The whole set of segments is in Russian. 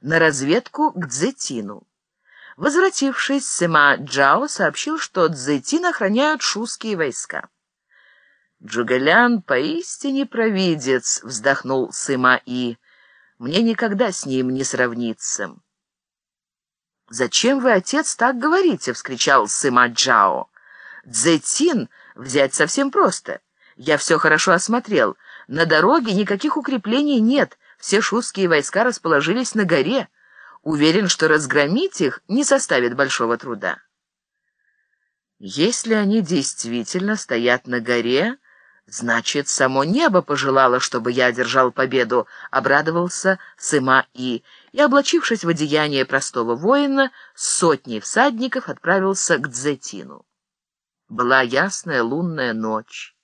на разведку к Цзетину. Возвратившись, Сыма Джао сообщил, что Цзетин охраняют шуские войска. «Джугалян поистине провидец», — вздохнул Сыма И. «Мне никогда с ним не сравниться». «Зачем вы, отец, так говорите?» — вскричал Сыма Джао. «Цзетин взять совсем просто. Я все хорошо осмотрел. На дороге никаких укреплений нет, все шустские войска расположились на горе. Уверен, что разгромить их не составит большого труда». «Если они действительно стоят на горе...» «Значит, само небо пожелало, чтобы я одержал победу», — обрадовался Сыма И, и, облачившись в одеяние простого воина, с сотней всадников отправился к Дзетину. Была ясная лунная ночь.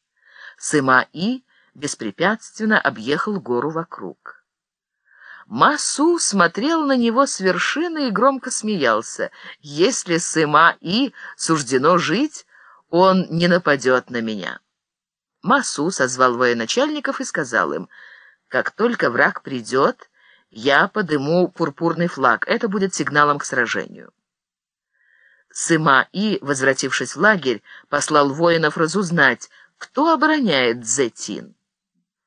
Сыма И беспрепятственно объехал гору вокруг. Масу смотрел на него с вершины и громко смеялся. «Если Сыма И суждено жить, он не нападет на меня». Масу созвал военачальников и сказал им, «Как только враг придет, я подыму пурпурный флаг. Это будет сигналом к сражению». Сыма-И, возвратившись в лагерь, послал воинов разузнать, кто обороняет Дзетин.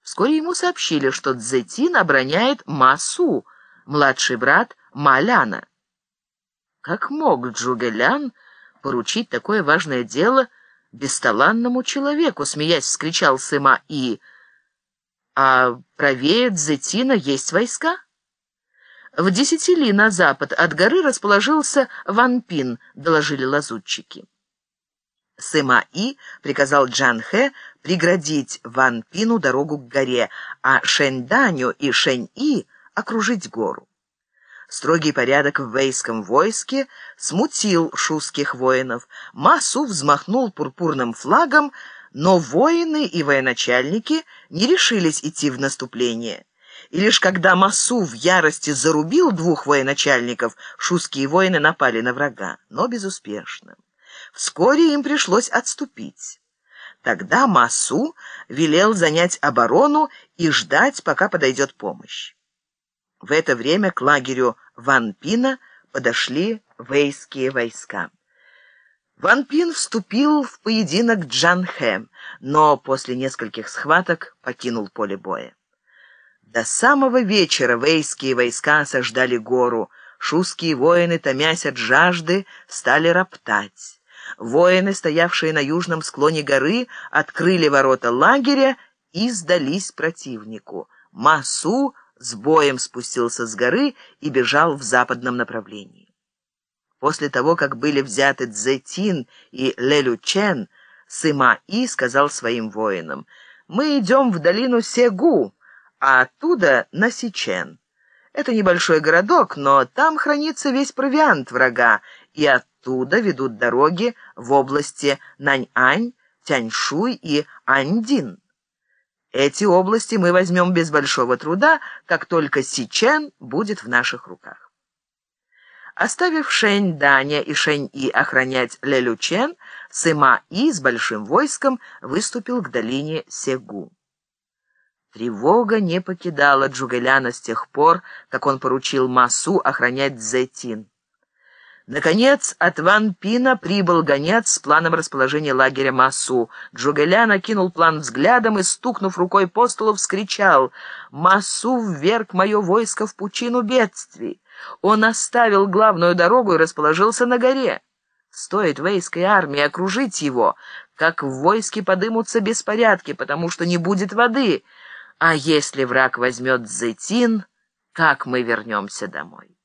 Вскоре ему сообщили, что Дзетин обороняет Масу, младший брат Маляна. Как мог Джугелян поручить такое важное дело бесталанному человеку, смеясь, вскричал Сыма И. А правее Дзетина есть войска? В десяти ли на запад от горы расположился Ванпин, доложили лазутчики. Сыма И приказал Джанхэ преградить Ванпину дорогу к горе, а Шэньданю и Шэнь-И окружить гору. Строгий порядок в вейском войске смутил шуских воинов. Масу взмахнул пурпурным флагом, но воины и военачальники не решились идти в наступление. И лишь когда Масу в ярости зарубил двух военачальников, шуские воины напали на врага, но безуспешно. Вскоре им пришлось отступить. Тогда Масу велел занять оборону и ждать, пока подойдет помощь. В это время к лагерю Ван Пина подошли вейские войска. Ван Пин вступил в поединок Джанхэ, но после нескольких схваток покинул поле боя. До самого вечера вейские войска осаждали гору. Шуские воины, томясь от жажды, стали роптать. Воины, стоявшие на южном склоне горы, открыли ворота лагеря и сдались противнику. Масу с боем спустился с горы и бежал в западном направлении. После того, как были взяты Цзэтин и Лелючен, Сыма-И сказал своим воинам, «Мы идем в долину Сегу, а оттуда на Сичен. Это небольшой городок, но там хранится весь провиант врага, и оттуда ведут дороги в области Наньань, Тяньшуй и Аньдин. Эти области мы возьмем без большого труда, как только Сичен будет в наших руках. Оставив Шэнь Даня и Шэнь И охранять Лелючен, Сыма И с большим войском выступил к долине Сегу. Тревога не покидала Джугеляна с тех пор, как он поручил Масу охранять Зетин. Наконец, от Ван Пина прибыл гонец с планом расположения лагеря Масу. Джугелян окинул план взглядом и, стукнув рукой по столу, вскричал «Масу вверг мое войско в пучину бедствий. Он оставил главную дорогу и расположился на горе. Стоит вейской армии окружить его, как в войске подымутся беспорядки, потому что не будет воды. А если враг возьмет Зетин, как мы вернемся домой?»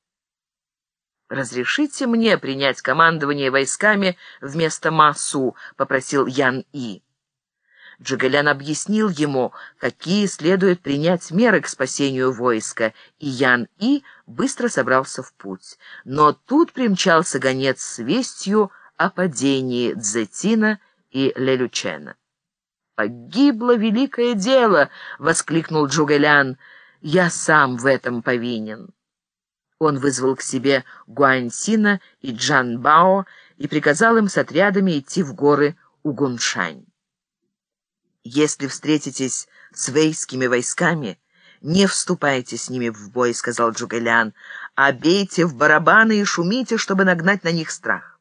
«Разрешите мне принять командование войсками вместо Масу», — попросил Ян И. Джигалян объяснил ему, какие следует принять меры к спасению войска, и Ян И быстро собрался в путь. Но тут примчался гонец с вестью о падении Дзетина и Лелючена. «Погибло великое дело!» — воскликнул Джугалян. «Я сам в этом повинен». Он вызвал к себе Гуаньсина и Джан Бао и приказал им с отрядами идти в горы Угуншань. «Если встретитесь с вейскими войсками, не вступайте с ними в бой», — сказал Джугэлян, а бейте в барабаны и шумите, чтобы нагнать на них страх.